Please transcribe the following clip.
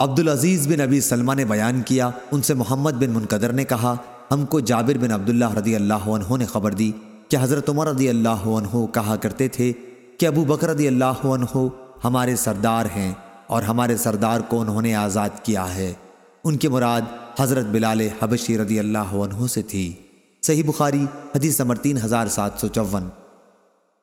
عبدالعزیز بن ابی سلمہ نے بیان کیا، ان سے محمد بن منقدر نے کہا، ہم کو جابر بن عبداللہ رضی اللہ عنہ نے خبر دی کہ حضرت عمر رضی اللہ عنہ کہا کرتے تھے کہ ابو بکر رضی اللہ عنہ ہمارے سردار ہیں اور ہمارے سردار کو انہوں نے آزاد کیا ہے۔ ان کی مراد حضرت بلال حبشی رضی اللہ عنہ سے تھی۔ صحیح بخاری، حدیث نمبر تین ہزار سات سو چون۔